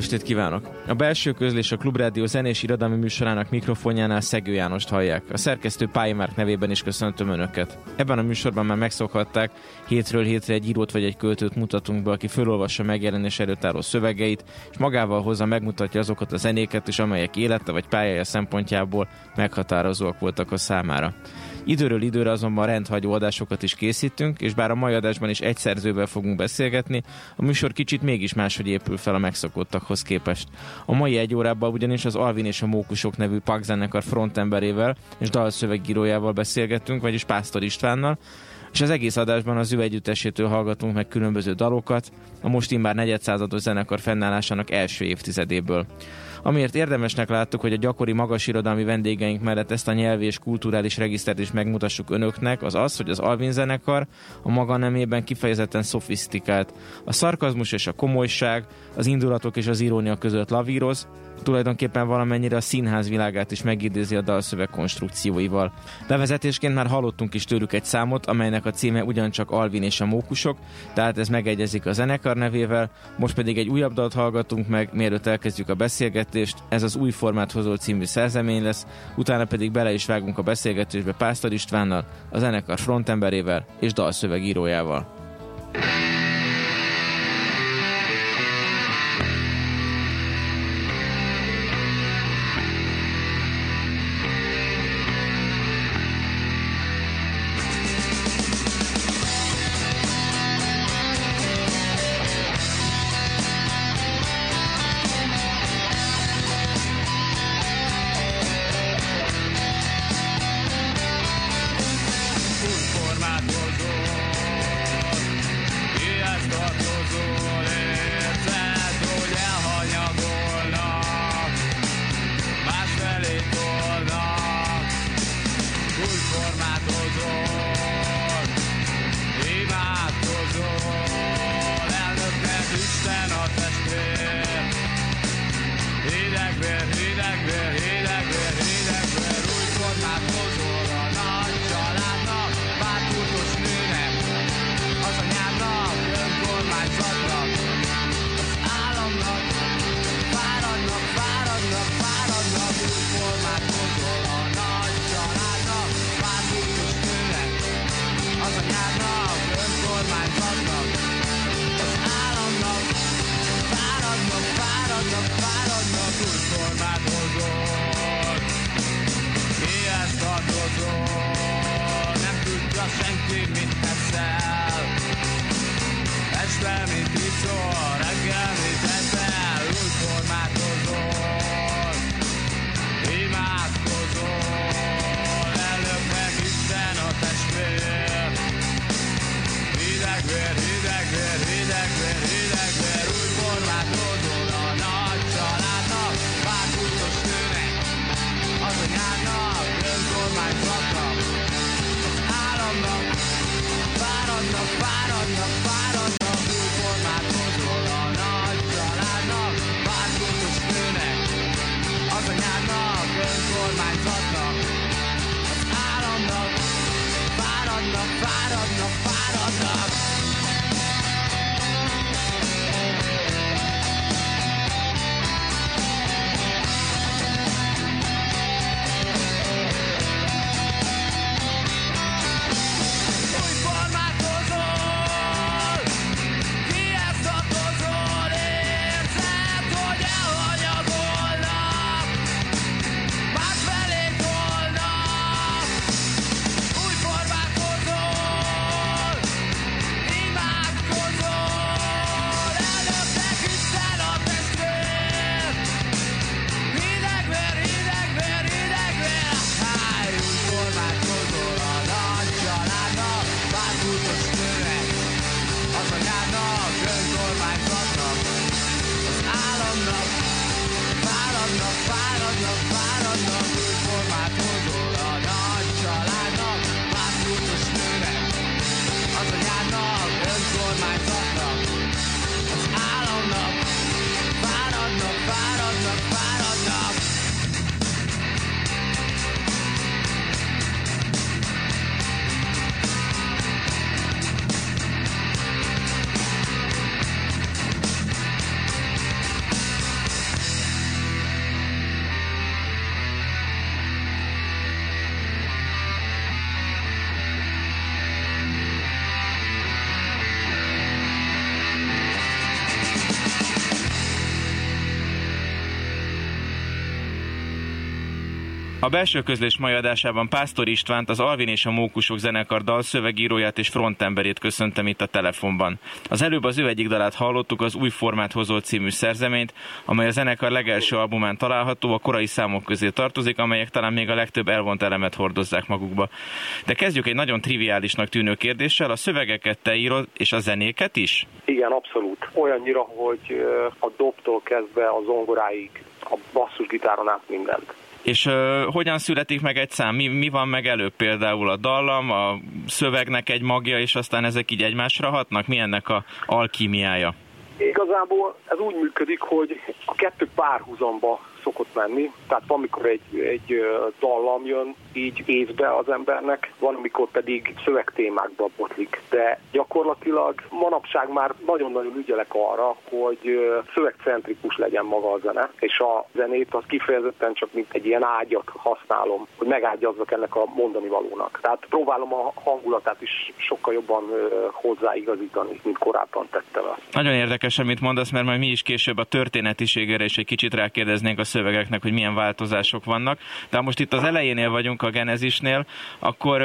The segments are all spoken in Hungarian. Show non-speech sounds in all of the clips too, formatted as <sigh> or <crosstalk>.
estét kívánok! A belső közlés a Klubrádió zenés irodalmi műsorának mikrofonjánál Szegő Jánost hallják. A szerkesztő Pályi Márk nevében is köszöntöm Önöket. Ebben a műsorban már megszokhatták, hétről hétre egy írót vagy egy költőt mutatunk be, aki felolvassa megjelenés előtt álló szövegeit, és magával hozza megmutatja azokat a zenéket is, amelyek élete vagy pályája szempontjából meghatározóak voltak a számára. Időről időre azonban rendhagyó adásokat is készítünk, és bár a mai adásban is egy szerzővel fogunk beszélgetni, a műsor kicsit mégis máshogy épül fel a megszokottakhoz képest. A mai egy órában ugyanis az Alvin és a Mókusok nevű Pak zenekar frontemberével és dalszövegírójával beszélgettünk, vagyis Pásztor Istvánnal, és az egész adásban az ő együttesétől hallgatunk meg különböző dalokat, a most immár negyedszázados zenekar fennállásának első évtizedéből. Amiért érdemesnek láttuk, hogy a gyakori magas irodalmi vendégeink mellett ezt a nyelvi és kulturális regisztert is megmutassuk önöknek, az az, hogy az Alvin zenekar a maga nemében kifejezetten szofisztikált. A szarkazmus és a komolyság, az indulatok és az irónia között lavíroz, tulajdonképpen valamennyire a színház világát is megidézi a dalszöveg konstrukcióival. Bevezetésként már hallottunk is tőlük egy számot, amelynek a címe ugyancsak Alvin és a Mókusok, tehát ez megegyezik a zenekar nevével, most pedig egy újabb dalt hallgatunk meg, mielőtt elkezdjük a beszélgetést, ez az új formát hozó című szerzemény lesz, utána pedig bele is vágunk a beszélgetésbe Pásztor Istvánnal, a zenekar frontemberével és dalszövegírójával. A belső közlés mai adásában Pásztor Istvánt, az Alvin és a Mókusok zenekar dalszövegíróját és frontemberét köszöntem itt a telefonban. Az előbb az ő egyik dalát hallottuk, az Új Formát hozó című szerzeményt, amely a zenekar legelső albumán található, a korai számok közé tartozik, amelyek talán még a legtöbb elvont elemet hordozzák magukba. De kezdjük egy nagyon triviálisnak tűnő kérdéssel, a szövegeket te írod, és a zenéket is? Igen, abszolút. Olyannyira, hogy a dobtól kezdve a zongoráig, a basszusgitáron át mindent. És uh, hogyan születik meg egy szám? Mi, mi van meg előbb például a dallam, a szövegnek egy magja, és aztán ezek így egymásra hatnak? Mi ennek a alkímiája? Igazából ez úgy működik, hogy a kettő párhuzamba szokott menni. Tehát van, amikor egy, egy dallam jön így észbe az embernek, van, amikor pedig szövegtémákba botlik. De gyakorlatilag manapság már nagyon-nagyon ügyelek arra, hogy szövegcentrikus legyen maga a zene, és a zenét az kifejezetten csak mint egy ilyen ágyat használom, hogy megágyazzak ennek a mondani valónak. Tehát próbálom a hangulatát is sokkal jobban hozzáigazítani, mint korábban tettem azt. Nagyon érdekes, amit mondasz, mert majd mi is később a történetiségére is egy kicsit rákérdeznénk a szövegeknek, hogy milyen változások vannak. De most itt az elejénél vagyunk a genezisnél, akkor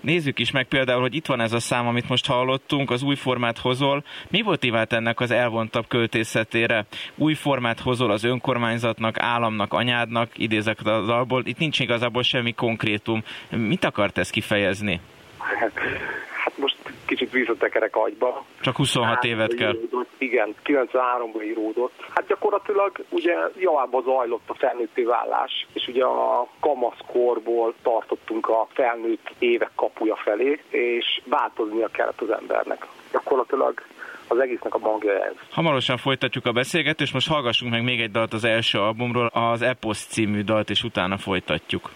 nézzük is meg például, hogy itt van ez a szám, amit most hallottunk, az új formát hozol. Mi motivált ennek az elvontabb költészetére? Új formát hozol az önkormányzatnak, államnak, anyádnak, idézek az alból. Itt nincs igazából semmi konkrétum. Mit akart ez kifejezni? Kicsit visszatekerek agyba. Csak 26 hát, évet kell. Íródott, igen, 93-ban íródott. Hát gyakorlatilag ugye javába zajlott a felnőtté vállás, és ugye a kamaszkorból tartottunk a felnőtt évek kapuja felé, és változnia kellett az embernek. Gyakorlatilag az egésznek a magja ez. Hamarosan folytatjuk a beszélgetést, most hallgassunk meg még egy dalt az első albumról, az Epos című dalt, és utána folytatjuk.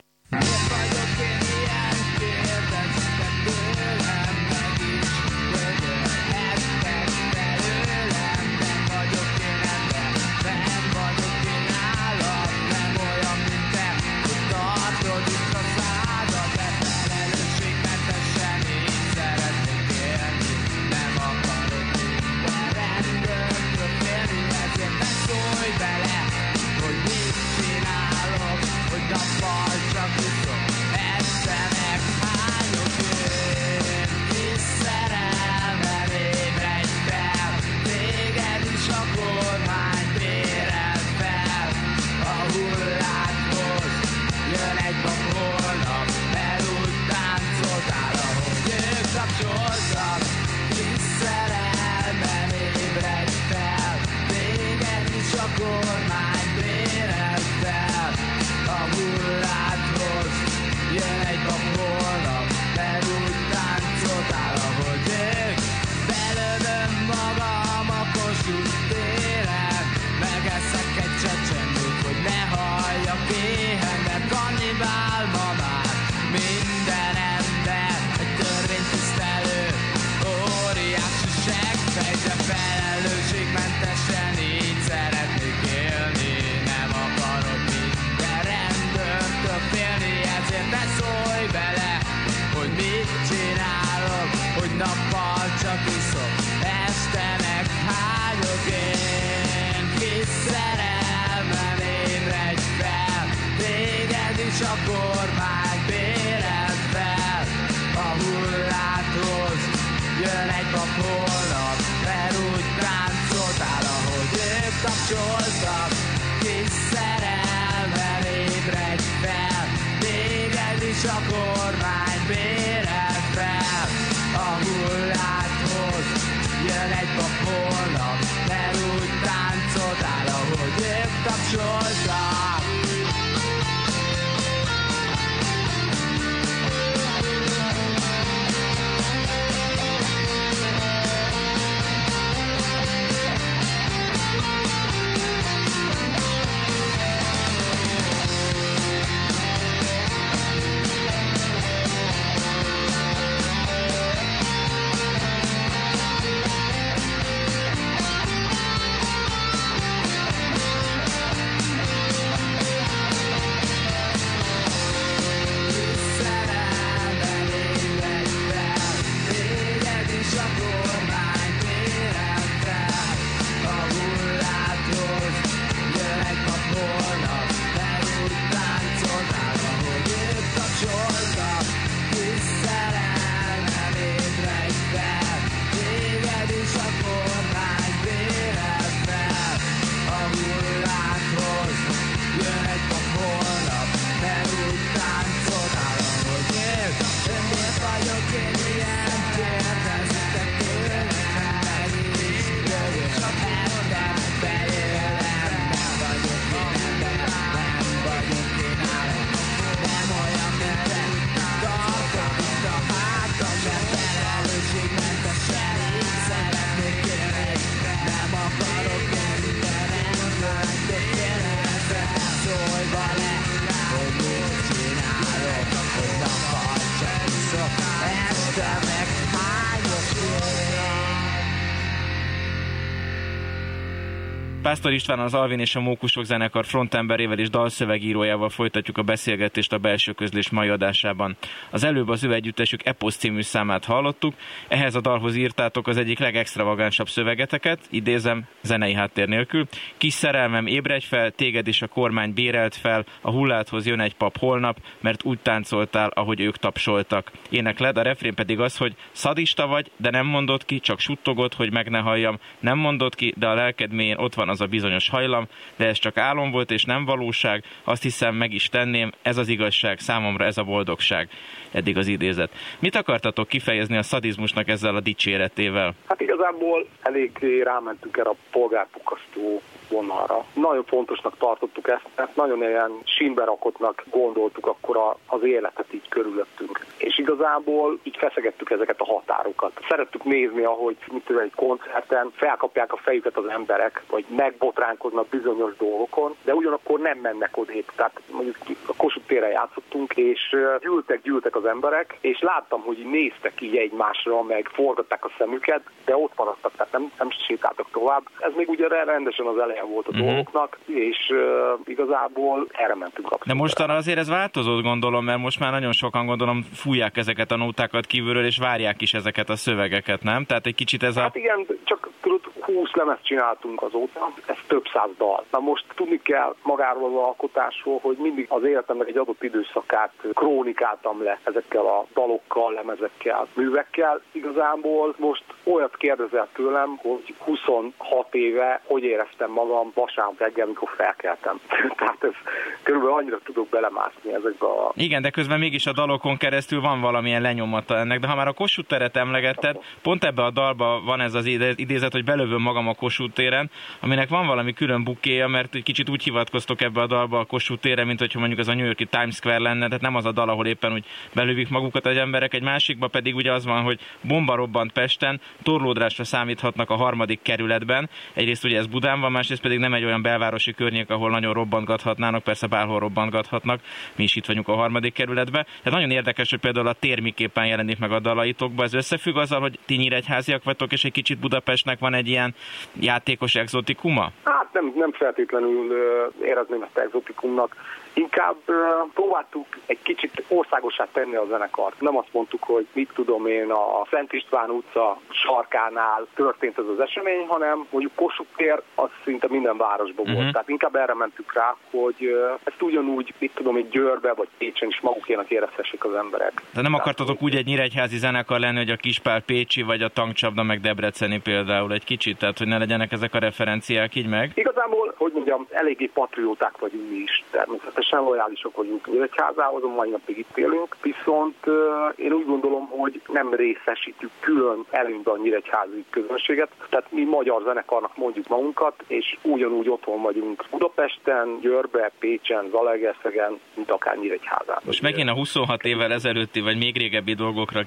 Pásztor István az Alvin és a Mókusok zenekar frontemberével és dalszövegírójával folytatjuk a beszélgetést a belső közlés mai adásában. Az előbb az ő együttesük Epos című számát hallottuk, ehhez a dalhoz írtátok az egyik legextravagánsabb szövegeteket, idézem, zenei háttér nélkül. Kis szerelmem, ébredj fel, téged is a kormány bérelt fel, a hulláthoz jön egy pap holnap, mert úgy táncoltál, ahogy ők tapsoltak. Énekled, a refrén pedig az, hogy szadista vagy, de nem mondod ki, csak suttogod, hogy meg ne halljam. Nem mondod ki, de a lelked mélyén ott van az a bizonyos hajlam, de ez csak álom volt és nem valóság, azt hiszem meg is tenném, ez az igazság, számomra ez a boldogság. Eddig az idézet. Mit akartatok kifejezni a szadizmusnak ezzel a dicséretével? Hát igazából elég rámentünk erre a polgárpukasztó vonalra. Nagyon fontosnak tartottuk ezt, mert nagyon ilyen sínberakottnak gondoltuk akkor az életet így körülöttünk. És igazából így feszegettük ezeket a határokat. Szerettük nézni, ahogy mit tudom, egy koncerten felkapják a fejüket az emberek, vagy megbotránkoznak bizonyos dolgokon, de ugyanakkor nem mennek odébb. Tehát mondjuk a Kossuth téren játszottunk, és gyűltek, gyűltek az emberek, és láttam, hogy néztek így egymásra, meg forgatták a szemüket, de ott maradtak, tehát nem, nem sétáltak tovább. Ez még ugye rendesen az eleje volt a uh-huh. dolgoknak, és uh, igazából erre mentünk abszolút. De mostanra azért ez változott, gondolom, mert most már nagyon sokan gondolom fújják ezeket a nótákat kívülről, és várják is ezeket a szövegeket, nem? Tehát egy kicsit ez a... Hát igen, csak tudod, 20 lemezt csináltunk azóta, ez több száz dal. Na most tudni kell magáról az alkotásról, hogy mindig az életemnek egy adott időszakát krónikáltam le ezekkel a dalokkal, lemezekkel, művekkel. Igazából most olyat kérdezel tőlem, hogy 26 éve hogy éreztem magam magam vasárnap reggel, amikor felkeltem. <laughs> Tehát ez körülbelül annyira tudok belemászni ezekbe a... Igen, de közben mégis a dalokon keresztül van valamilyen lenyomata ennek, de ha már a Kossuth teret emlegetted, pont ebbe a dalba van ez az idézet, hogy belövöm magam a Kossuth téren, aminek van valami külön bukéja, mert egy kicsit úgy hivatkoztok ebbe a dalba a Kossuth térre, mint hogyha mondjuk az a New Yorki Times Square lenne, tehát nem az a dal, ahol éppen úgy belövik magukat az emberek, egy másikba pedig ugye az van, hogy bomba robbant Pesten, torlódrásra számíthatnak a harmadik kerületben. Egyrészt ugye ez Budán van, másrészt pedig nem egy olyan belvárosi környék, ahol nagyon robbantgathatnának, persze bárhol robbantgathatnak, mi is itt vagyunk a harmadik kerületben. Tehát nagyon érdekes, hogy például a tér miképpen jelenik meg a dalaitokban. Ez összefügg azzal, hogy ti nyíregyháziak vagytok, és egy kicsit Budapestnek van egy ilyen játékos exotikuma? Hát nem, nem feltétlenül érezném ezt exotikumnak Inkább próbáltuk egy kicsit országosát tenni a zenekart. Nem azt mondtuk, hogy mit tudom én, a Szent István utca sarkánál történt ez az esemény, hanem mondjuk Kossuth tér az szinte minden városban uh-huh. volt. Mhm. Tehát inkább erre mentük rá, hogy ezt ugyanúgy, mit tudom én, Győrbe vagy Pécsen is magukénak érezhessék az emberek. De nem akartatok úgy egy nyíregyházi zenekar lenni, hogy a Kispál Pécsi vagy a Tankcsapda meg Debreceni például egy kicsit, tehát hogy ne legyenek ezek a referenciák így meg? Igazából, hogy mondjam, eléggé patrióták vagyunk mi is természetesen természetesen lojálisok vagyunk Nyíregyházához, a mai napig itt élünk, viszont én úgy gondolom, hogy nem részesítjük külön előnyben a nyíregyházi közönséget, tehát mi magyar zenekarnak mondjuk magunkat, és ugyanúgy otthon vagyunk Budapesten, Győrbe, Pécsen, Zalegerszegen, mint akár Nyíregyházán. Most megint a 26 évvel ezelőtti, vagy még régebbi dolgokra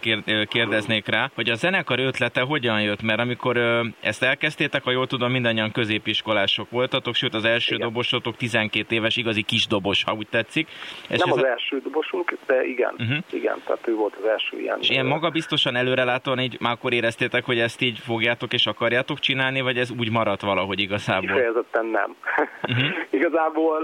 kérdeznék rá, hogy a zenekar ötlete hogyan jött, mert amikor ezt elkezdtétek, ha jól tudom, mindannyian középiskolások voltatok, sőt az első Igen. dobosotok 12 éves igazi kis dobos ha úgy tetszik. És Nem az a... első dobosunk, de igen, uh-huh. igen, tehát ő volt az első ilyen. És ilyen magabiztosan előrelátóan így már akkor éreztétek, hogy ezt így fogjátok és akarjátok csinálni, vagy ez úgy maradt valahogy igazából? Kifejezetten nem. Uh-huh. <laughs> igazából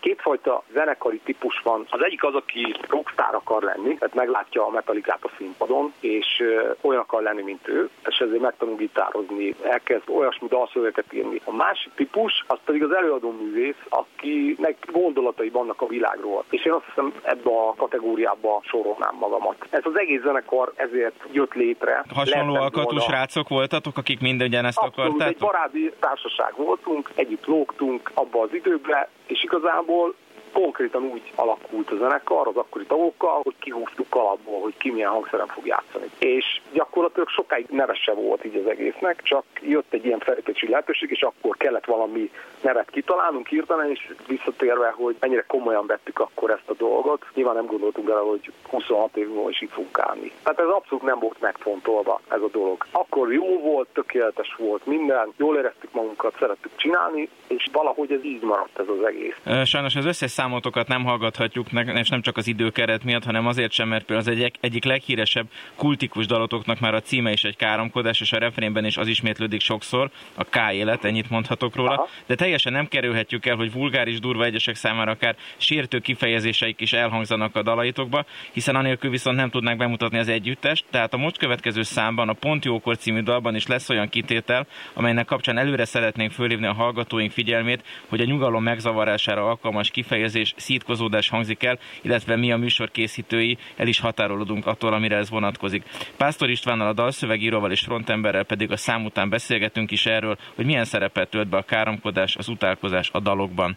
kétfajta zenekari típus van. Az egyik az, aki rockstar akar lenni, tehát meglátja a metalikát a színpadon, és olyan akar lenni, mint ő, és ezért megtanul gitározni, elkezd olyasmi dalszövegeket írni. A másik típus, az pedig az előadó művész, akinek gondolatai vannak a világról. És én azt hiszem ebbe a kategóriába sorolnám magamat. Ez az egész zenekar ezért jött létre. Hasonló alkatú srácok voltatok, akik minden ezt Abszolút, akartátok? egy baráti társaság voltunk, együtt lógtunk abba az időbe, és igazából konkrétan úgy alakult a zenekar az akkori tagokkal, hogy kihúztuk kalapból, hogy ki milyen hangszeren fog játszani. És gyakorlatilag sokáig nevese volt így az egésznek, csak jött egy ilyen felépési lehetőség, és akkor kellett valami nevet kitalálnunk hirtelen, és visszatérve, hogy mennyire komolyan vettük akkor ezt a dolgot. Nyilván nem gondoltunk el, hogy 26 év múlva is itt fogunk állni. Tehát ez abszolút nem volt megfontolva ez a dolog. Akkor jó volt, tökéletes volt minden, jól éreztük magunkat, szerettük csinálni, és valahogy ez így maradt ez az egész. Sajnos az összes számotokat nem hallgathatjuk, és nem csak az időkeret miatt, hanem azért sem, mert például az egy, egyik leghíresebb kultikus dalotoknak már a címe is egy káromkodás, és a refrénben is az ismétlődik sokszor, a K élet, ennyit mondhatok róla, Aha. de teljesen nem kerülhetjük el, hogy vulgáris, durva egyesek számára akár sértő kifejezéseik is elhangzanak a dalaitokba, hiszen anélkül viszont nem tudnák bemutatni az együttest, tehát a most következő számban, a Pont Jókor című dalban is lesz olyan kitétel, amelynek kapcsán előre szeretnénk fölhívni a hallgatóink figyelmét, hogy a nyugalom megzavarására alkalmas kifejezés érzés, szítkozódás hangzik el, illetve mi a műsor készítői el is határolódunk attól, amire ez vonatkozik. Pásztor Istvánnal, a dalszövegíróval és frontemberrel pedig a szám után beszélgetünk is erről, hogy milyen szerepet tölt be a káromkodás, az utálkozás a dalokban.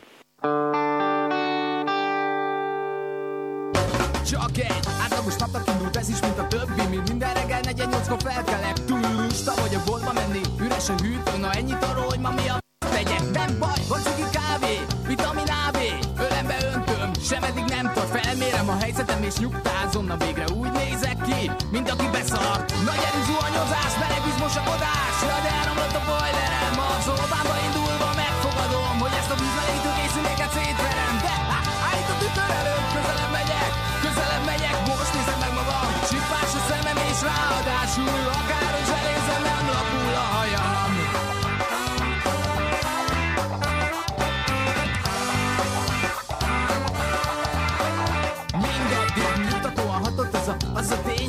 Csak egy átlagos napnak indult ez is, mint a többi Mi minden reggel negyen nyolckor felkelek Túl lusta vagy a boltba menni Üresen hűtő, na ennyit arról, hogy ma mi a helyzetem és nyugtázom Na végre úgy nézek ki, mint aki beszart. Nagy erő zuhanyozás, meleg vízmosakodás Ja, de elromlott a bajlerem. A szobámba indulva megfogadom Hogy ezt a vízmelítő készüléket szétverem. De állított ütör előtt közelebb megyek Közelebb megyek, most nézem meg magam. Csipás a szemem és ráadásul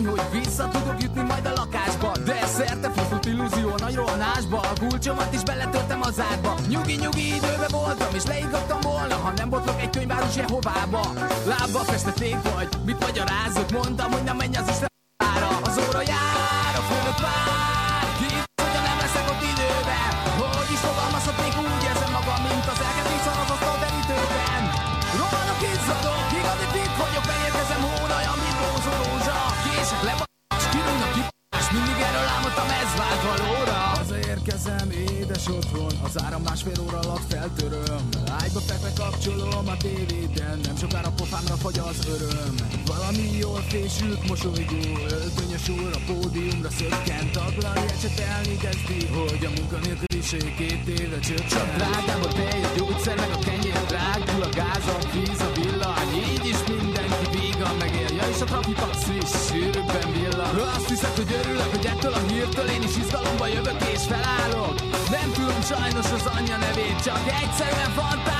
Tény, hogy vissza tudok jutni majd a lakásba. De szerte fordult illúzió a nagy rohanásba. A kulcsomat is beletöltem az árba. Nyugi, nyugi időbe voltam és leiggattam volna Ha nem botlok egy könyvárus hovába Lábba festették vagy, mit magyarázok? Mondtam, hogy nem menj az Isten feltöröm. Ágyba fekve kapcsolom a tévéden. Nem sokára pofámra fagy az öröm. Valami jól fésült, mosolygó Öltönyös úr a pódiumra szökkent. Taglani ecsetelni kezdi Hogy a munkanélküliség két éve csökkent Csak drágább a tej, a gyógyszer, meg a kenyér Drágul a gáz, a víz, a villany Így is mindenki vígan megél. Ja és a trafipax is sűrűbben villan Azt hiszed, hogy örülök, hogy ettől a hírtől Én is izgalomba jövök és tudom sajnos az anyja nevét Csak egyszerűen fantáziálok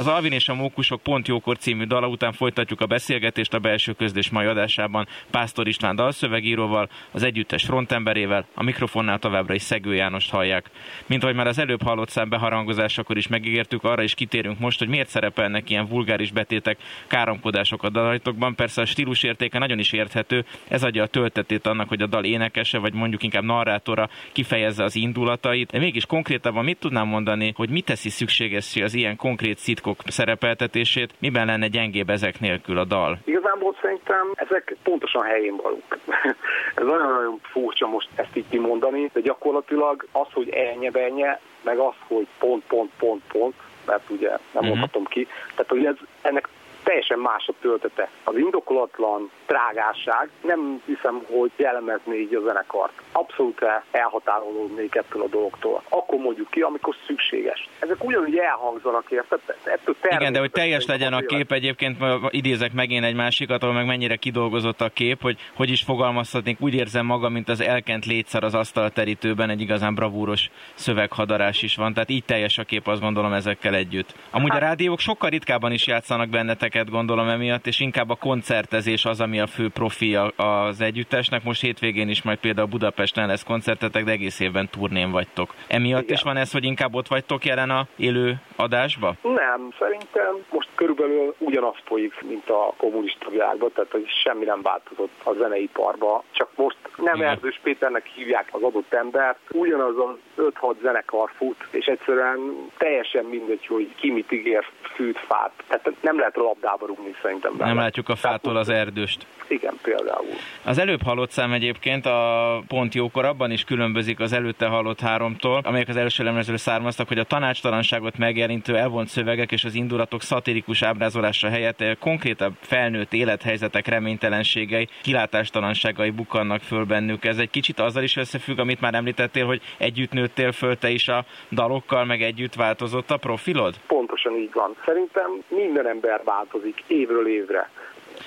Az Alvin és a Mókusok Pont Jókor című dala után folytatjuk a beszélgetést a belső közlés mai adásában Pásztor István dalszövegíróval, az együttes frontemberével, a mikrofonnál továbbra is Szegő Jánost hallják. Mint ahogy már az előbb hallott szám beharangozásakor is megígértük, arra is kitérünk most, hogy miért szerepelnek ilyen vulgáris betétek, káromkodások a dalaitokban. Persze a stílus értéke nagyon is érthető, ez adja a töltetét annak, hogy a dal énekese, vagy mondjuk inkább narrátora kifejezze az indulatait. De mégis konkrétabban mit tudnám mondani, hogy mi teszi szükségessé az ilyen konkrét szitkok szerepeltetését, miben lenne gyengébb ezek nélkül a dal? Igazából szerintem ezek pontosan helyén valók. <laughs> Ez nagyon-nagyon furcsa most ezt így kimondani, de gyakorlatilag az, hogy elnye-benye, meg az, hogy pont, pont, pont, pont, mert ugye nem Mhm. mondhatom ki, tehát hogy ez, ennek teljesen más a töltete. Az indokolatlan trágásság nem hiszem, hogy jellemezné így a zenekart. Abszolút elhatárolódnék ettől a dologtól. Akkor mondjuk ki, amikor szükséges. Ezek ugyanúgy elhangzanak, érted? Ettől Igen, de hogy teljes legyen a kép, egyébként idézek megint egy másikat, ahol meg mennyire kidolgozott a kép, hogy hogy is fogalmazhatnék, úgy érzem magam, mint az elkent létszer az asztalterítőben, egy igazán bravúros szöveghadarás is van, tehát így teljes a kép, azt gondolom ezekkel együtt. Amúgy a rádiók sokkal ritkábban is játszanak benneteket, gondolom emiatt, és inkább a koncertezés az, ami a fő profi a- az együttesnek. Most hétvégén is majd például Budapesten lesz koncertetek, de egész évben turnén vagytok. Emiatt Igen. is van ez, hogy inkább ott vagytok jelen a élő adásba? Nem, szerintem most körülbelül ugyanaz folyik, mint a kommunista világban, tehát hogy semmi nem változott a zeneiparba, csak most nem Igen. Erdős Péternek hívják az adott embert, ugyanaz az 5-6 zenekar fut, és egyszerűen teljesen mindegy, hogy ki mit ígér, fűt, fát. Tehát nem lehet a rúgni szerintem. Nem bele. látjuk a fától az erdőst. Igen, például. Az előbb hallott szám egyébként a pont jókor abban is különbözik az előtte hallott háromtól, amelyek az első lemezről származtak, hogy a tanácstalanságot megjelentő elvont szövegek és az indulatok szatirikus ábrázolása helyett konkrétabb felnőtt élethelyzetek reménytelenségei, kilátástalanságai bukkannak föl bennük. Ez egy kicsit azzal is összefügg, amit már említettél, hogy együtt nőttél föl te is a dalokkal, meg együtt változott a profilod? Pontosan így van. Szerintem minden ember változik évről évre.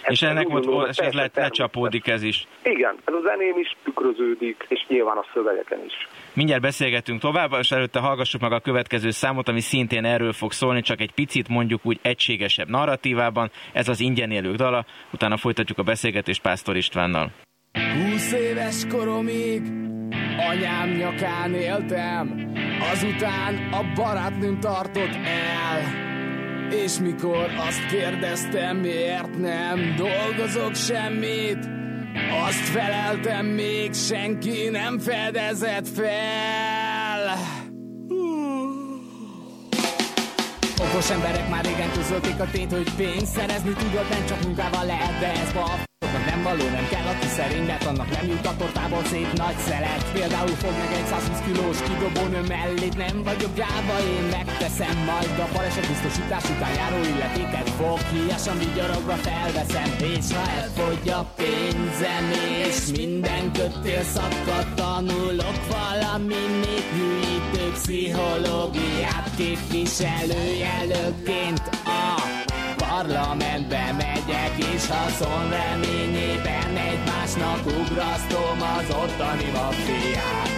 és Ez ennek most és ez le, teljesen lecsapódik ez is. Igen, ez a zeném is tükröződik, és nyilván a szövegeken is. Mindjárt beszélgetünk tovább, és előtte hallgassuk meg a következő számot, ami szintén erről fog szólni, csak egy picit mondjuk úgy egységesebb narratívában. Ez az ingyen élők dala, utána folytatjuk a beszélgetést Pásztor Istvánnal. Húsz éves koromig anyám nyakán éltem, azután a barátnőm tartott el. És mikor azt kérdeztem, miért nem dolgozok semmit, azt feleltem, még senki nem fedezett fel. Okos emberek már régen közölték a tényt, hogy pénzt szerezni tudod, nem csak munkával lehet, de ez nem való, nem kell, aki szerény, mert annak nem jut a tortából szép nagy szelet. Például fog meg egy 120 kilós kidobónő mellét, nem vagyok gyáva, én megteszem, majd a baleset biztosítás után járó illetéket fog, hiasan vigyorogva felveszem, és ha elfogy a pénzem, és minden kötél szakad, tanulok valami még hűítő pszichológiát képviselőjelölként a parlamentbe megyek, és haszon reményében egymásnak ugrasztom az ottani maffiát.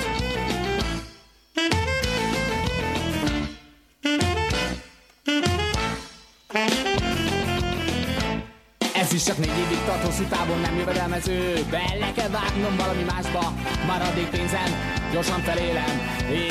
Ez is csak négy évig tart, hosszú távon nem jövedelmező. Bele kell vágnom valami másba Maradék pénzem, gyorsan felélem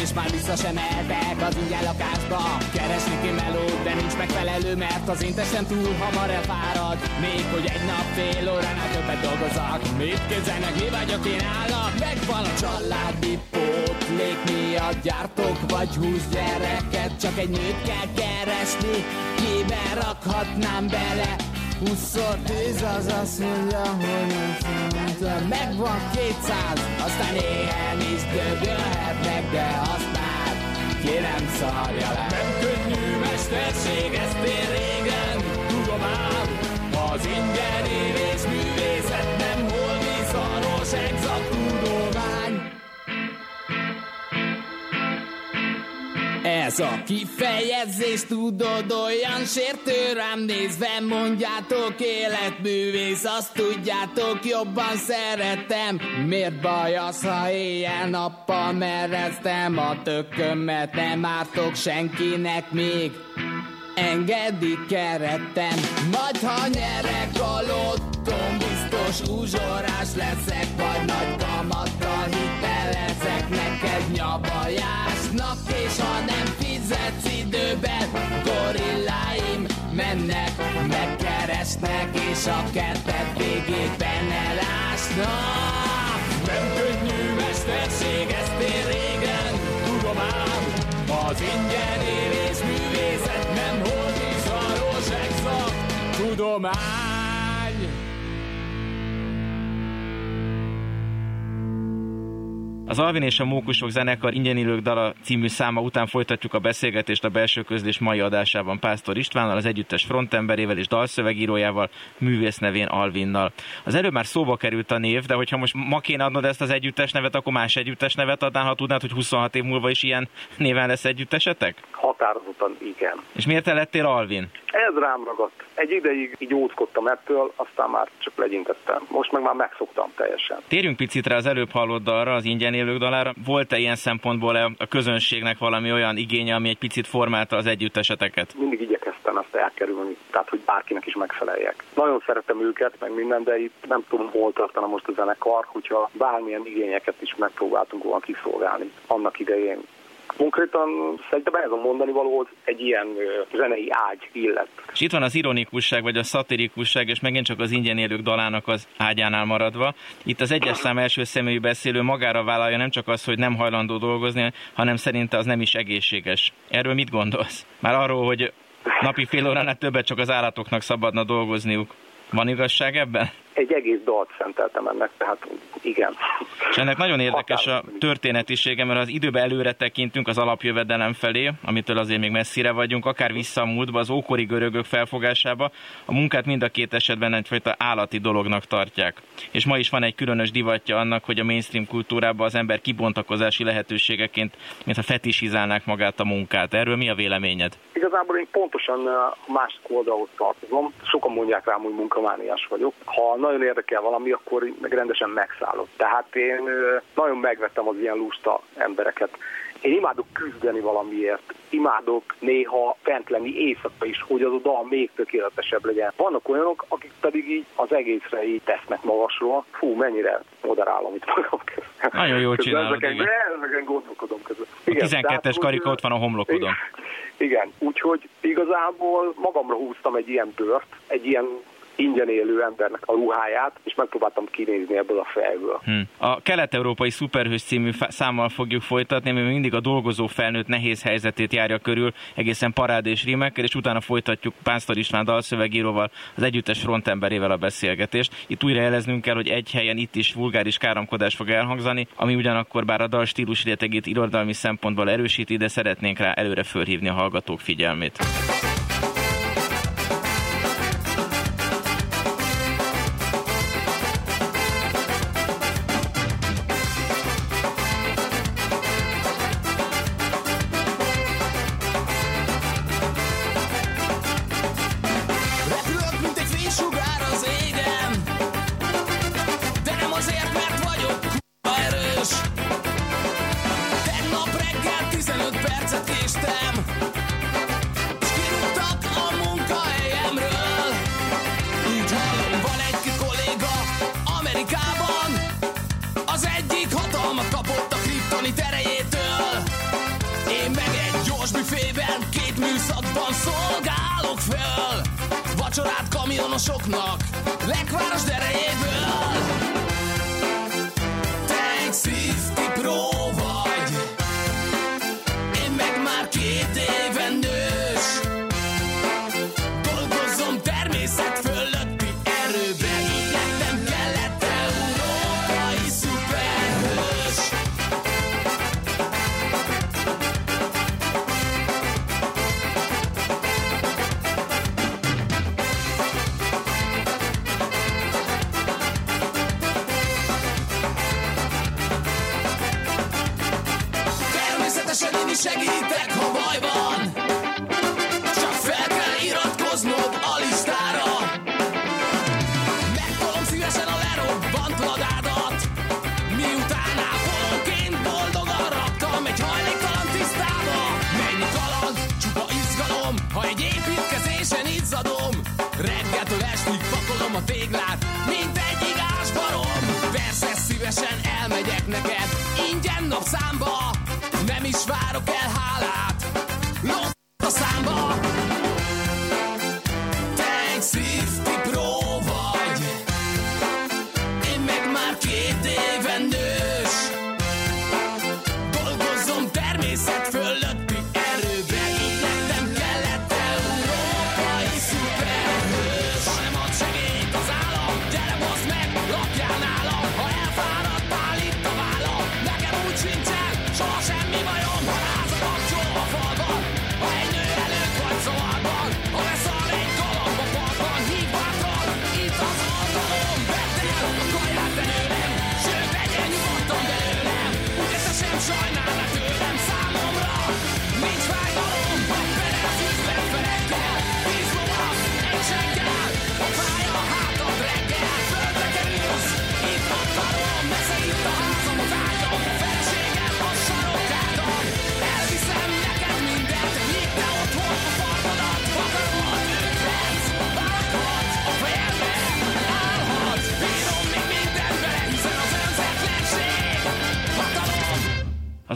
És már vissza sem mehetek az ingyen lakásba. Keresni ki melót, de nincs megfelelő Mert az én testem túl hamar elfárad. Még hogy egy nap fél óránál többet dolgozak. Mit képzelnek, mi vagyok én állnak Megvan a családi pótlék Miatt gyártok vagy húsz gyereket. Csak egy nőt kell keresni Kibe rakhatnám bele Húszszor tíz az azt mondja, hogy nem számítom Megvan 200, aztán éhen is dögölhetnek De azt már ki nem szarja le. Nem könnyű mesterség, ezt én régen tudom ám Az ingyen Ez a kifejezés, tudod, olyan sértő rám nézve. Mondjátok életművész, azt tudjátok, jobban szeretem. Miért baj az, ha éjjel-nappal mereztem? A tökömet nem ártok senkinek még. Engedi keretem Majd ha nyerek a lottom Biztos uzsorás leszek Vagy nagy kamattal hitelezek. Neked nyabajásnak És ha nem fizetsz időben Gorilláim mennek Megkeresnek És a kertet végében elásnak Nem könnyű Ezt én régen tudom ám Az ingyen élés művészet nem holmi szaros exakt tudomány. Az Alvin és a Mókusok zenekar Ingyen élők dala című száma után folytatjuk a beszélgetést a belső közlés mai adásában Pásztor Istvánnal, az együttes frontemberével és dalszövegírójával, művész nevén Alvinnal. Az előbb már szóba került a név, de hogyha most ma kéne adnod ezt az együttes nevet, akkor más együttes nevet adnál, ha tudnád, hogy 26 év múlva is ilyen néven lesz együttesetek? Határozottan igen. És miért te lettél Alvin? Ez rám ragadt. Egy ideig így óckodtam ettől, aztán már csak legyintettem. Most meg már megszoktam teljesen. Térjünk picit rá az előbb hallott dalra, az ingyen élők dalára. Volt-e ilyen szempontból a közönségnek valami olyan igénye, ami egy picit formálta az együtteseteket? Mindig igyekeztem ezt elkerülni, tehát hogy bárkinek is megfeleljek. Nagyon szeretem őket, meg minden, de itt nem tudom, hol tartana most a zenekar, hogyha bármilyen igényeket is megpróbáltunk volna kiszolgálni annak idején konkrétan szerintem ez a mondani való egy ilyen zenei ágy illet. És itt van az ironikusság, vagy a szatirikusság, és megint csak az ingyen élők dalának az ágyánál maradva. Itt az egyes szám első személyű beszélő magára vállalja nem csak az, hogy nem hajlandó dolgozni, hanem szerinte az nem is egészséges. Erről mit gondolsz? Már arról, hogy napi fél óránál többet csak az állatoknak szabadna dolgozniuk. Van igazság ebben? Egy egész dalt szenteltem ennek, tehát igen. És ennek nagyon érdekes a történetisége, mert az időbe előre tekintünk az alapjövedelem felé, amitől azért még messzire vagyunk, akár vissza a múltba, az ókori görögök felfogásába, a munkát mind a két esetben egyfajta állati dolognak tartják. És ma is van egy különös divatja annak, hogy a mainstream kultúrában az ember kibontakozási lehetőségeként, mintha fetisizálnák magát a munkát. Erről mi a véleményed? Igazából én pontosan a másik oldalhoz tartozom. Sokan mondják rám, hogy munkamániás vagyok. Ha nagyon érdekel valami, akkor meg rendesen megszállok. Tehát én nagyon megvettem az ilyen lusta embereket. Én imádok küzdeni valamiért, imádok néha fent lenni éjszaka is, hogy az a dal még tökéletesebb legyen. Vannak olyanok, akik pedig így az egészre így tesznek magasról. Fú, mennyire moderálom itt magam közben. Nagyon jól csinálod, ezeken, igen. ezeken gondolkodom közben. Igen, a 12-es karika ott van a homlokodon. Igen, igen, úgyhogy igazából magamra húztam egy ilyen bört, egy ilyen ingyen élő embernek a ruháját, és megpróbáltam kinézni ebből a fejből. Hmm. A Kelet-Európai Szuperhős című számmal fogjuk folytatni, ami mindig a dolgozó felnőtt nehéz helyzetét járja körül, egészen parád és rímekkel, és utána folytatjuk Pásztor István dalszövegíróval, az együttes frontemberével a beszélgetést. Itt újra jeleznünk kell, hogy egy helyen itt is vulgáris káromkodás fog elhangzani, ami ugyanakkor bár a dal stílus rétegét irodalmi szempontból erősíti, de szeretnénk rá előre fölhívni a hallgatók figyelmét. Állok föl Vacsorát kamionosoknak Lekváros derejéből. Tank 50 Pro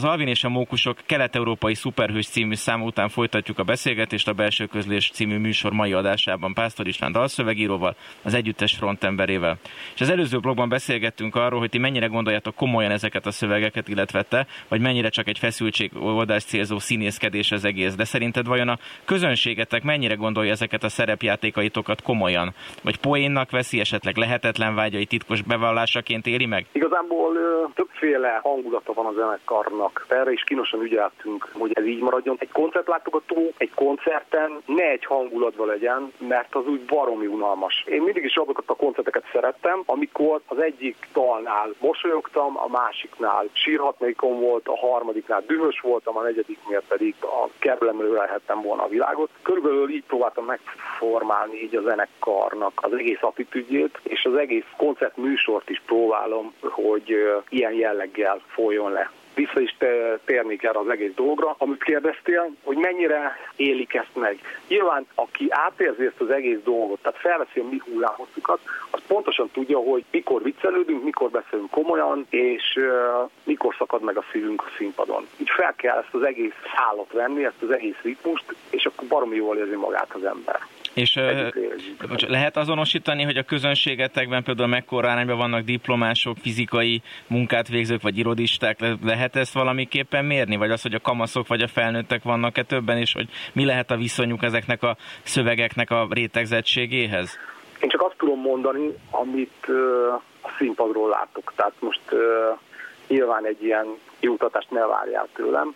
Az Alvin és a Mókusok kelet-európai szuperhős című szám után folytatjuk a beszélgetést a Belső Közlés című műsor mai adásában Pásztor István dalszövegíróval, az együttes frontemberével. És az előző blogban beszélgettünk arról, hogy ti mennyire gondoljátok komolyan ezeket a szövegeket, illetve te, vagy mennyire csak egy feszültség oldás célzó színészkedés az egész. De szerinted vajon a közönségetek mennyire gondolja ezeket a szerepjátékaitokat komolyan? Vagy poénnak veszi, esetleg lehetetlen vágyai titkos bevallásaként éli meg? Igazából többféle hangulata van a zenekarnak. Erre is kínosan ügyeltünk, hogy ez így maradjon. Egy koncertlátogató egy koncerten ne egy hangulatban legyen, mert az úgy baromi unalmas. Én mindig is azokat a koncerteket szerettem, amikor az egyik dalnál mosolyogtam, a másiknál sírhatnékom volt, a harmadiknál dühös voltam, a negyediknél pedig a kerülemről lehettem volna a világot. Körülbelül így próbáltam megformálni így a zenekarnak az egész attitűdjét, és az egész koncertműsort is próbálom, hogy ilyen jelleggel folyjon le vissza is térnék erre az egész dologra, amit kérdeztél, hogy mennyire élik ezt meg. Nyilván, aki átérzi ezt az egész dolgot, tehát felveszi a mi hullámhosszukat, az pontosan tudja, hogy mikor viccelődünk, mikor beszélünk komolyan, és uh, mikor szakad meg a szívünk a színpadon. Így fel kell ezt az egész szállat venni, ezt az egész ritmust, és akkor baromi jól érzi magát az ember. És Együtt lehet azonosítani, hogy a közönségetekben például mekkora arányban vannak diplomások, fizikai munkát végzők, vagy irodisták, Le- lehet ezt valamiképpen mérni? Vagy az, hogy a kamaszok vagy a felnőttek vannak-e többen, és hogy mi lehet a viszonyuk ezeknek a szövegeknek a rétegzettségéhez? Én csak azt tudom mondani, amit a színpadról látok. Tehát most nyilván egy ilyen kiutatást ne várjál tőlem.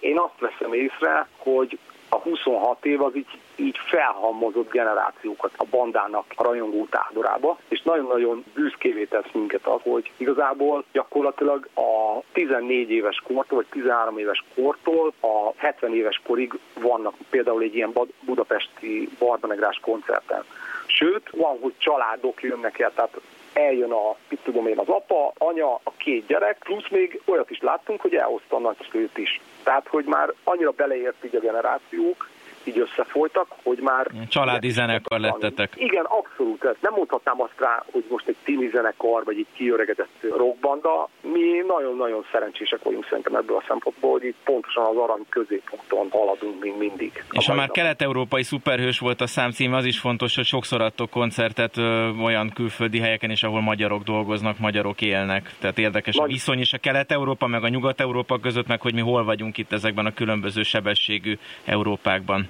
Én azt veszem észre, hogy a 26 év az így, így felhalmozott generációkat a bandának a rajongó táborába, és nagyon-nagyon büszkévé tesz minket az, hogy igazából gyakorlatilag a 14 éves kortól, vagy 13 éves kortól a 70 éves korig vannak például egy ilyen budapesti barbanegrás koncerten. Sőt, van, hogy családok jönnek el, tehát eljön a, mit tudom én, az apa, anya, a két gyerek, plusz még olyat is láttunk, hogy elhozta a nagyszülőt is. Tehát, hogy már annyira beleért így a generációk, így összefolytak, hogy már... Családi zenekar lettetek. Igen, abszolút. Nem mondhatnám azt rá, hogy most egy tini zenekar, vagy egy kiöregedett rockbanda. Mi nagyon-nagyon szerencsések vagyunk szerintem ebből a szempontból, hogy itt pontosan az arany középponton haladunk még mindig. És ha már kelet-európai szuperhős volt a számcím, az is fontos, hogy sokszor adtok koncertet ö, olyan külföldi helyeken is, ahol magyarok dolgoznak, magyarok élnek. Tehát érdekes Nagy... a viszony is a kelet-európa meg a nyugat-európa között, meg hogy mi hol vagyunk itt ezekben a különböző sebességű Európákban.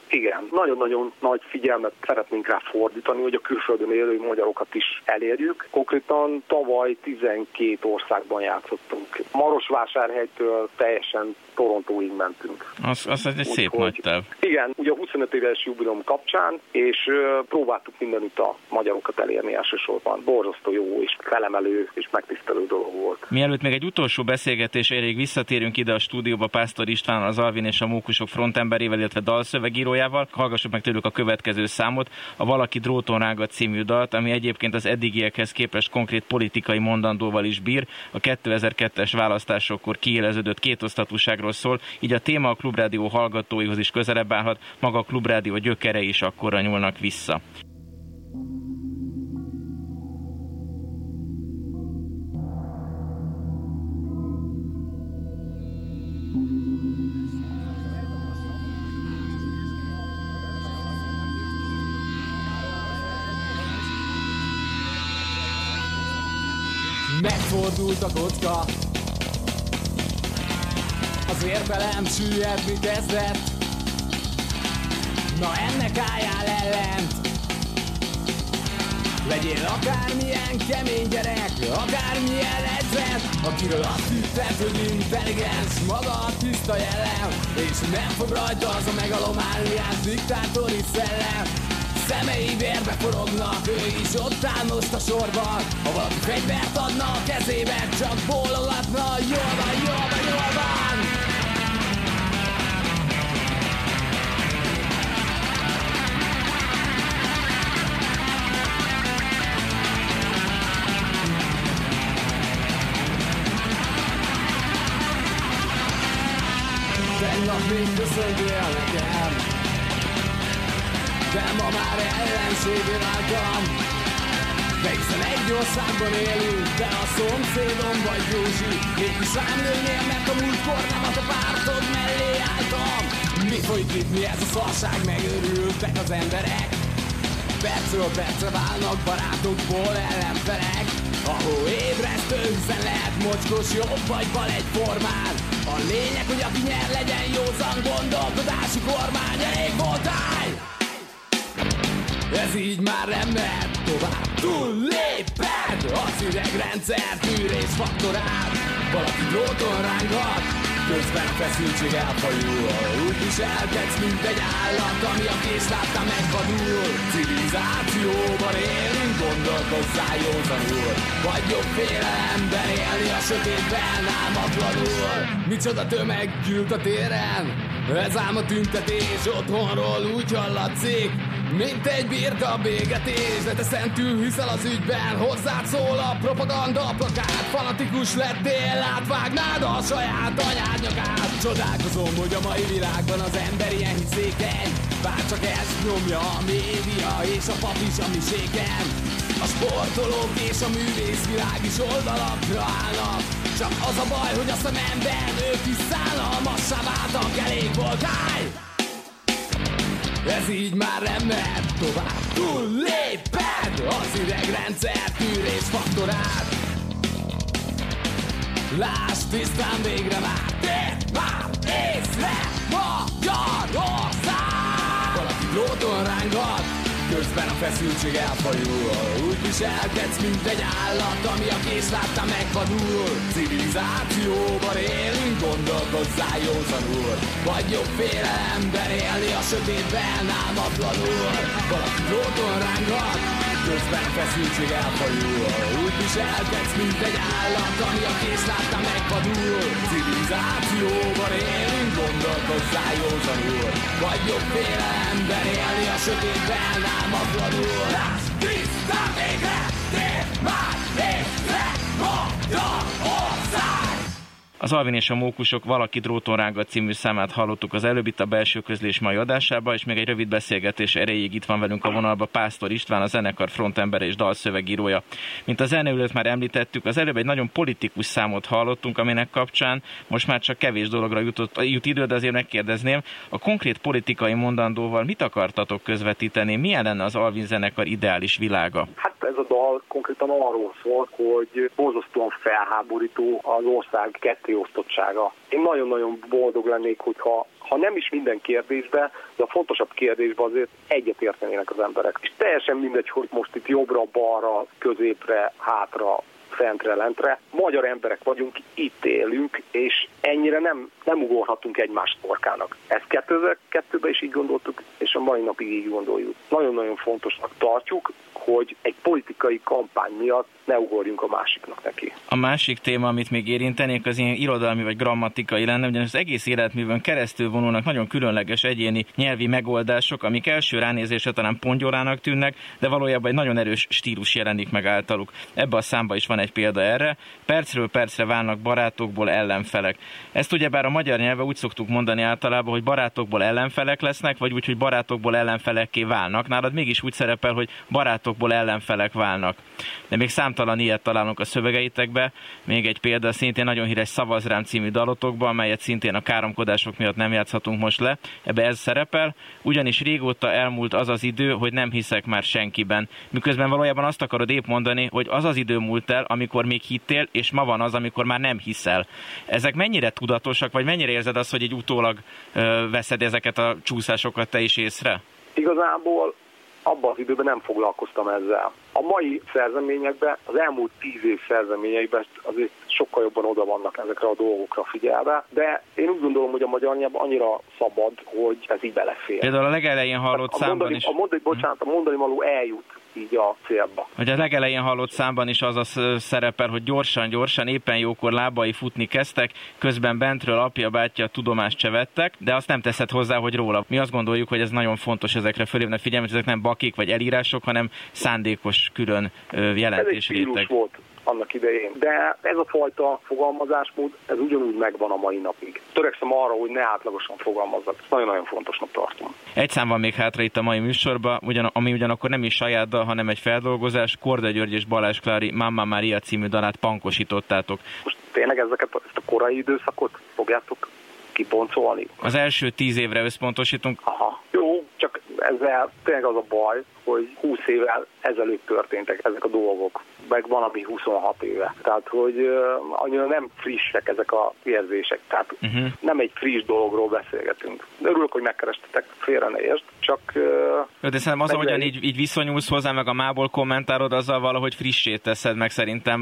Igen, nagyon-nagyon nagy figyelmet szeretnénk rá fordítani, hogy a külföldön élő magyarokat is elérjük. Konkrétan tavaly 12 országban játszottunk. Marosvásárhelytől teljesen Torontóig mentünk. Az, az egy Úgy, szép hogy, nagy táv. Igen, ugye a 25 éves jubileum kapcsán, és uh, próbáltuk mindenütt a magyarokat elérni elsősorban. Borzasztó jó és felemelő és megtisztelő dolog volt. Mielőtt még egy utolsó beszélgetés érig visszatérünk ide a stúdióba Pásztor István, az Alvin és a Mókusok frontemberével, illetve dalszövegírójával, hallgassuk meg tőlük a következő számot, a Valaki dróton rágat című dalt, ami egyébként az eddigiekhez képest konkrét politikai mondandóval is bír. A 2002-es választásokkor kiéleződött kétosztatúságról szól, így a téma a Klubrádió hallgatóihoz is közelebb állhat, maga a Klubrádió gyökere is akkorra nyúlnak vissza. Az érvelem süllyedni kezdett Na ennek álljál ellent. Legyél akármilyen kemény gyerek, akármilyen edzett Akiről azt hitted, hogy intelligens, maga a tiszta jellem És nem fog rajta az a megalomáliás diktátori szellem. Szemei vérbe forognak, ő is ott áll most a sorban Ha valaki fegyvert adna a kezébe, csak bólogatna Jól van, jól van, jól van Tegnap még köszöntél nekem de ma már ellenségé váltam De hiszen egy országban élünk De a szomszédom vagy Józsi Mégis rám lőnél, mert a múltkor nem a te pártod mellé álltam. Mi folyik itt, mi ez a szarság? Megőrültek az emberek. Percről percre válnak barátokból ellenfelek. Ahol ébresztő, hiszen lehet mocskos, jobb vagy bal egyformán A lényeg, hogy aki nyer legyen józan gondolkodási kormány Elég voltál! Ez így már nem mehet tovább. Túl léped az idegrendszer tűrés faktorát. Valaki dróton rángat Közben a feszültség elfajul Úgy viselkedsz, mint egy állat Ami a készláttán megvadul Civilizációban élünk Gondolkozzál józanul. Vagy jobb félelemben élni A sötétben álmatlanul Micsoda tömeg gyűlt a téren? Ez ám a tüntetés Otthonról úgy hallatszik mint egy birka bégetés, de te szentül hiszel az ügyben. Hozzád szól a propaganda plakát Fanatikus lettél, átvágnád a saját anyád nyakát Csodálkozom, hogy a mai világban az ember ilyen hiszékeny Bár csak ezt nyomja a média és a pap is a miséken. A sportolók és a művészvilág is oldalakra állnak. Csak az a baj, hogy a szememben ők is szállalmassá váltak Elég volt, állj! Ez így már nem mehet tovább. Túl léped az idegrendszer tűrés faktorát. Lásd tisztán végre már. Te már észre Magyarország! Valaki lóton rángat Közben a feszültség elfajul Úgy viselkedsz, mint egy állat Ami a készlátta megvadul Civilizációban élünk Gondolkozzál józanul. Vagy jobb félelemben élni A sötétben álmatlanul. Valaki dróton rángat Közben feszültség elfajul. Úgy viselkedsz, mint egy állat Ami a készlátta megvadul Civilizációban élünk Gondolkozzál józanul. Vagy jobb félelemben élni A sötétben álmatlanul Láss tisztán végre Tér már végre Magyarország Az Alvin és a Mókusok Valaki dróton rágad című számát hallottuk az előbb itt a belső közlés mai adásába, és még egy rövid beszélgetés erejéig itt van velünk a vonalba Pásztor István, a zenekar frontembere és dalszövegírója. Mint a zenőlőt már említettük, az előbb egy nagyon politikus számot hallottunk, aminek kapcsán most már csak kevés dologra jutott, jut idő, de azért megkérdezném, a konkrét politikai mondandóval mit akartatok közvetíteni? Milyen lenne az Alvin zenekar ideális világa? Hát ez a dal konkrétan arról szól, hogy borzasztóan felháborító az ország kettéosztottsága. Én nagyon-nagyon boldog lennék, hogyha ha nem is minden kérdésben, de a fontosabb kérdésben azért egyet értenének az emberek. És teljesen mindegy, hogy most itt jobbra, balra, középre, hátra, fentre, lentre. Magyar emberek vagyunk, itt élünk, és ennyire nem, nem ugorhatunk egymás torkának. Ezt 2002-ben is így gondoltuk, és a mai napig így gondoljuk. Nagyon-nagyon fontosnak tartjuk, hogy egy politikai kampány miatt ne ugorjunk a másiknak neki. A másik téma, amit még érintenék, az ilyen irodalmi vagy grammatikai lenne, ugyanis az egész életművön keresztül vonulnak nagyon különleges egyéni nyelvi megoldások, amik első ránézésre talán pongyorának tűnnek, de valójában egy nagyon erős stílus jelenik meg általuk. Ebbe a számba is van egy példa erre. Percről percre válnak barátokból ellenfelek. Ezt ugyebár a magyar nyelve úgy szoktuk mondani általában, hogy barátokból ellenfelek lesznek, vagy úgy, hogy barátokból ellenfelekké válnak. Nálad mégis úgy szerepel, hogy barátokból ellenfelek válnak. De még számtalan ilyet találunk a szövegeitekbe. Még egy példa, szintén nagyon híres Szavazrám című dalotokban, amelyet szintén a káromkodások miatt nem játszhatunk most le. Ebbe ez szerepel, ugyanis régóta elmúlt az az idő, hogy nem hiszek már senkiben. Miközben valójában azt akarod épp mondani, hogy az az idő múlt el, amikor még hittél, és ma van az, amikor már nem hiszel. Ezek mennyire tudatosak, vagy mennyire érzed azt, hogy egy utólag ö, veszed ezeket a csúszásokat te is észre? Igazából abban az időben nem foglalkoztam ezzel. A mai szerzeményekben, az elmúlt tíz év szerzeményeiben azért sokkal jobban oda vannak ezekre a dolgokra figyelve, de én úgy gondolom, hogy a magyar nyelv annyira szabad, hogy ez így belefér. Például a legelején hallott számban mondani, is... A mondani, bocsánat, a mondani való eljut így a célba. Hogy a legelején hallott számban is az a szerepel, hogy gyorsan-gyorsan, éppen jókor lábai futni kezdtek, közben bentről apja, bátyja tudomást csevettek, de azt nem teszed hozzá, hogy róla. Mi azt gondoljuk, hogy ez nagyon fontos ezekre fölhívni a figyelmet, ezek nem bakik vagy elírások, hanem szándékos külön jelentés ez egy volt annak idején. De ez a fajta fogalmazásmód, ez ugyanúgy megvan a mai napig. Törekszem arra, hogy ne átlagosan fogalmazzak. Ezt nagyon-nagyon fontosnak tartom. Egy szám van még hátra itt a mai műsorban, ugyan, ami ugyanakkor nem is saját dal, hanem egy feldolgozás. Korda György és Balázs Klári Mamma Maria című dalát pankosítottátok. Most tényleg ezeket ezt a korai időszakot fogjátok kiboncolni? Az első tíz évre összpontosítunk. Aha, jó, csak ezzel tényleg az a baj, hogy 20 évvel ezelőtt történtek ezek a dolgok meg van, ami 26 éve. Tehát, hogy uh, annyira nem frissek ezek a érzések. Tehát uh-huh. nem egy friss dologról beszélgetünk. Örülök, hogy megkerestetek, félre ne értsd, csak... Uh, de szerintem az, ahogyan így, így viszonyulsz hozzá, meg a mából kommentárod, azzal valahogy frissé teszed meg szerintem,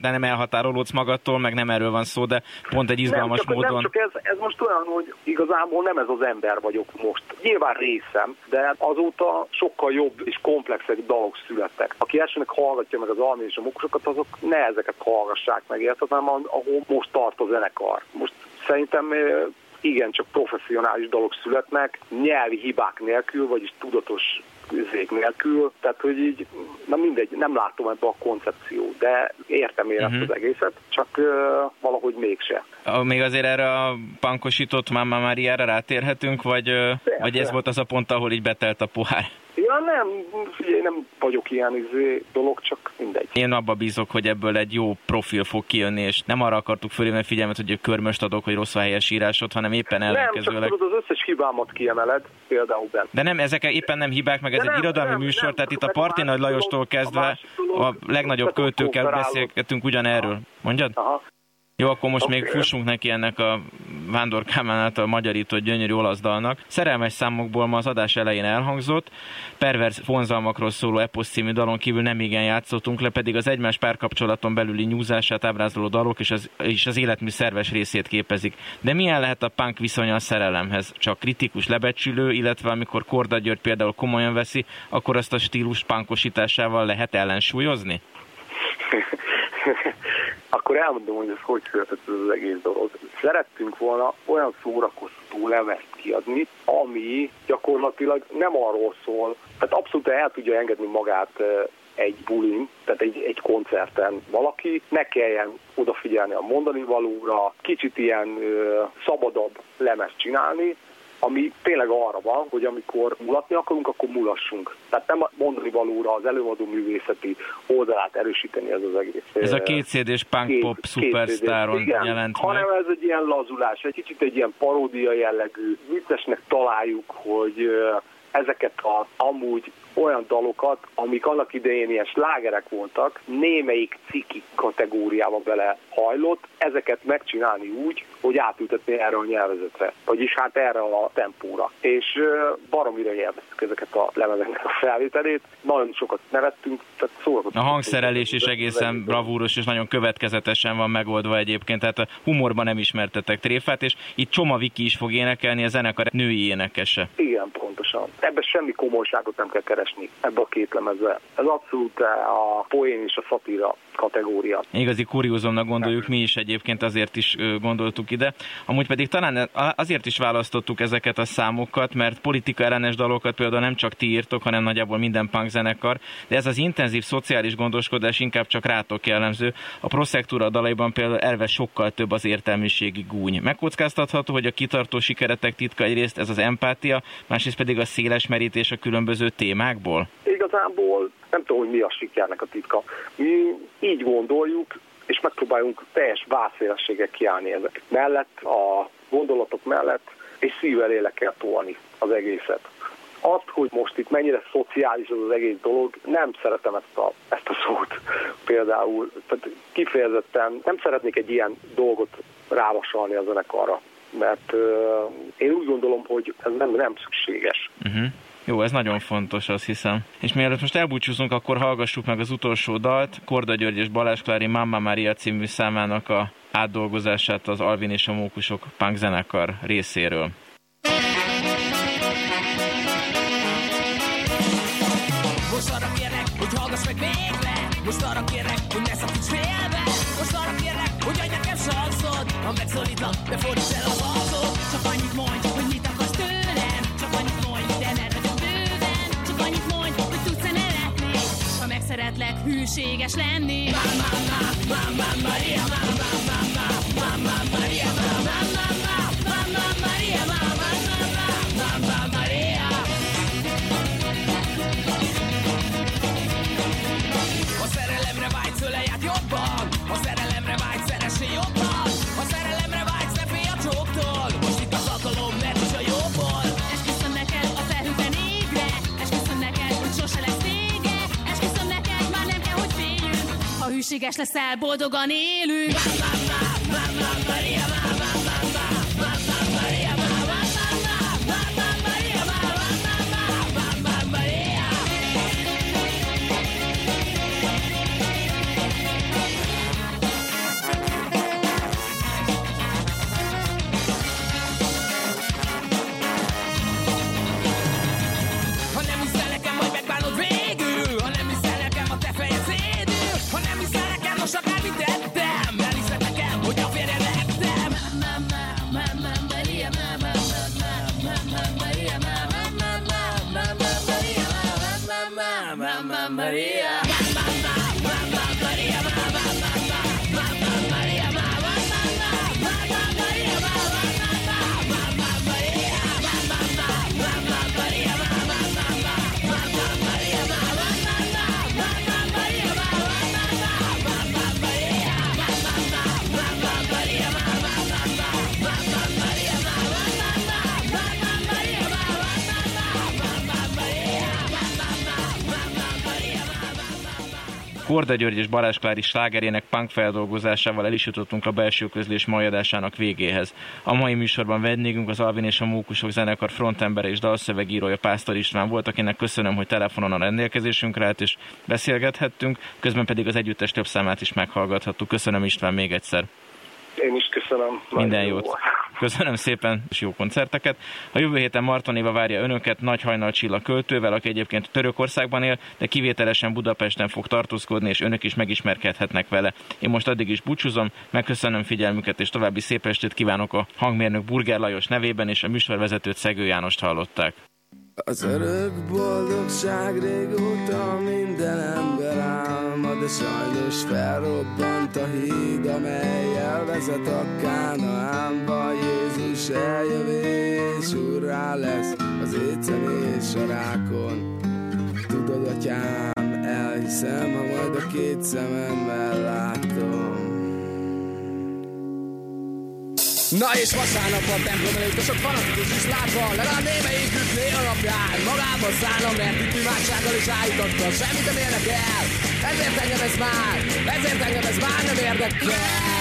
de nem elhatárolódsz magadtól, meg nem erről van szó, de pont egy izgalmas nem, csak, módon... Nem, csak ez, ez most olyan, hogy igazából nem ez az ember vagyok most. Nyilván részem, de azóta sokkal jobb és komplexebb dolgok születtek. Aki elsőnek hallgatja meg az almi és a mukusokat, azok ne ezeket hallgassák meg, érted, hanem ahol most tart a zenekar. Most szerintem igen, csak professzionális dolog születnek, nyelvi hibák nélkül, vagyis tudatos üzék nélkül, tehát hogy így, na mindegy, nem látom ebbe a koncepció, de értem én uh-huh. az egészet, csak uh, valahogy mégse. Még azért erre a pankosított Mamma Mariára rátérhetünk, vagy, vagy ez volt az a pont, ahol így betelt a pohár? Ja nem, figyelj, nem vagyok ilyen izé dolog, csak mindegy. Én abba bízok, hogy ebből egy jó profil fog kijönni, és nem arra akartuk fölhívni a figyelmet, hogy körmöst adok, hogy rossz a helyes írásod, hanem éppen ellenkezőleg. Nem, csak tudod, az összes hibámat kiemeled, például benne. De nem, ezek éppen nem hibák, meg ez De egy nem, irodalmi nem, műsor, nem, tehát itt a Parti Nagy Lajostól kezdve a, a legnagyobb költőkkel beszélgetünk ugyanerről. Mondjad? Aha. Jó, akkor most okay. még fussunk neki ennek a Vándor Kálmán által magyarított gyönyörű olasz dalnak. Szerelmes számokból ma az adás elején elhangzott, pervers vonzalmakról szóló Epos című dalon kívül nem igen játszottunk le, pedig az egymás párkapcsolaton belüli nyúzását ábrázoló dalok és az, és az életmű szerves részét képezik. De milyen lehet a punk viszonya a szerelemhez? Csak kritikus, lebecsülő, illetve amikor Korda György például komolyan veszi, akkor azt a stílus punkosításával lehet ellensúlyozni? <laughs> akkor elmondom, hogy ez hogy született ez az egész dolog. Szerettünk volna olyan szórakoztató levezt kiadni, ami gyakorlatilag nem arról szól, tehát abszolút el tudja engedni magát egy bulin, tehát egy, egy koncerten valaki, ne kelljen odafigyelni a mondani valóra, kicsit ilyen ö, szabadabb lemez csinálni, ami tényleg arra van, hogy amikor mulatni akarunk, akkor mulassunk. Tehát nem mondani valóra az előadó művészeti oldalát erősíteni ez az egész. Ez a két cd punk pop superstáron jelent hanem meg. ez egy ilyen lazulás, egy kicsit egy ilyen paródia jellegű, viccesnek találjuk, hogy ezeket a amúgy olyan dalokat, amik annak idején ilyen slágerek voltak, némelyik ciki kategóriába bele hajlott, ezeket megcsinálni úgy, hogy átültetni erre a nyelvezetre, vagyis hát erre a tempóra. És baromira élveztük ezeket a lemezeknek a felvételét, nagyon sokat nevettünk, tehát szórakoztunk. A hangszerelés is egészen bravúros és nagyon következetesen van megoldva egyébként, tehát a humorban nem ismertetek tréfát, és itt Csoma Viki is fog énekelni, a zenekar női énekese. Igen, pontosan. Ebben semmi komolyságot nem kell keresni ebbe a két lemezbe. Ez abszolút a poén és a szatíra kategória. Igazi kuriózumnak gondoljuk mi is egyébként, azért is gondoltuk ide. Amúgy pedig talán azért is választottuk ezeket a számokat, mert politika ellenes dalokat például nem csak ti írtok, hanem nagyjából minden punk zenekar, de ez az intenzív szociális gondoskodás inkább csak rátok jellemző. A Proszektúra dalaiban például elve sokkal több az értelmiségi gúny. Megkockáztatható, hogy a kitartó sikeretek titka egyrészt ez az empátia, másrészt pedig a széles merítés a különböző témákból? Igazából nem tudom, hogy mi a sikernek a titka. Mi így gondoljuk, és megpróbáljunk teljes vászélességgel kiállni ezek mellett, a gondolatok mellett, és szívvel lélekkel tolni az egészet. Azt, hogy most itt mennyire szociális az az egész dolog, nem szeretem ezt a, ezt a szót például. Tehát kifejezetten nem szeretnék egy ilyen dolgot rávasalni a zenekarra, mert uh, én úgy gondolom, hogy ez nem, nem szükséges. Uh-huh. Jó, ez nagyon fontos, azt hiszem. És mielőtt most elbúcsúzunk, akkor hallgassuk meg az utolsó dalt, Korda György és Balázs Klári Mamma Maria című számának a átdolgozását az Alvin és a Mókusok punk zenekar részéről. Most arra kérlek, hogy hallgass meg végre. Most arra kérlek, hogy ne szakíts félbe. Most arra kérlek, hogy adj nekem sanszod Ha megszólítlak, ne fordíts el az arcod Csak annyit mondj, szeretlek hűséges lenni. Mamma, mamma, mamma, Maria, mamma, mamma, mamma, Maria, mamma, mamma, hűséges leszel, boldogan élünk. Korda György és Balázs Klári slágerének punk feldolgozásával el is jutottunk a belső közlés majadásának végéhez. A mai műsorban vendégünk az Alvin és a Mókusok zenekar frontembere és dalszövegírója Pásztor István volt, akinek köszönöm, hogy telefonon a rendelkezésünkre állt és beszélgethettünk, közben pedig az együttes több számát is meghallgathattuk. Köszönöm István még egyszer. Én is köszönöm. Minden jót. Jó. Köszönöm szépen, és jó koncerteket. A jövő héten Marton Éva várja önöket Nagy Hajnal Csilla költővel, aki egyébként Törökországban él, de kivételesen Budapesten fog tartózkodni, és önök is megismerkedhetnek vele. Én most addig is búcsúzom, megköszönöm figyelmüket, és további szép estét kívánok a hangmérnök Burger Lajos nevében, és a műsorvezetőt Szegő Jánost hallották. Az örök boldogság régóta minden ember álma, de sajnos felrobbant a híd, amelyel vezet a Kánaánba. Jézus eljön és urrá lesz az écen és a rákon. Tudod, atyám, elhiszem, ha majd a két szememmel látom. Na és vasárnap a templom előtt a sok fanatikus is látva Legalább némelyikük né alapján. Magába szállna, mert itt imádsággal is állította. Semmit nem érdekel. Ezért engem ez már Ezért engem ez már nem érdekel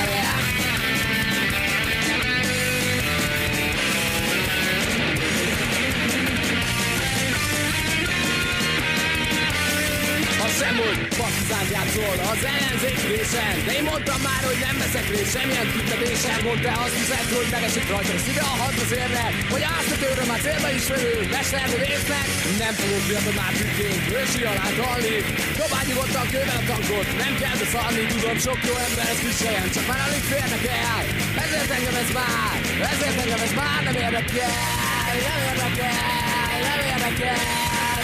sem, hogy partizánt játszol az ellenzék részen De én mondtam már, hogy nem veszek részt semmilyen tüntetésen Mondta azt hiszed, hogy megesik rajta. Szíve a hadvezérre Hogy azt a tőre már célba is velő, mester résznek. Nem fogok fiatal már tükként, ősi alá dalni Dobálj nyugodtan kővel a tankot, nem kell beszarni Tudom, sok jó ember ez kis helyen, csak már alig férnek el. Ezért engem ez már, ezért engem ez már nem érdekel Nem érdekel, nem érdekel,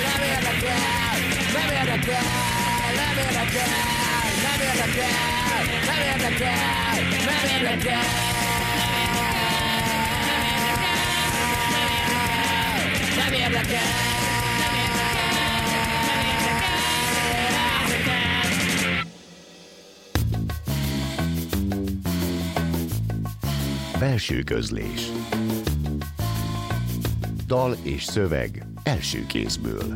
nem érdekel érdekel, nem érdekel, nem érdekel, nem érdekel, nem érdekel. Belső közlés. Dal és szöveg első kézből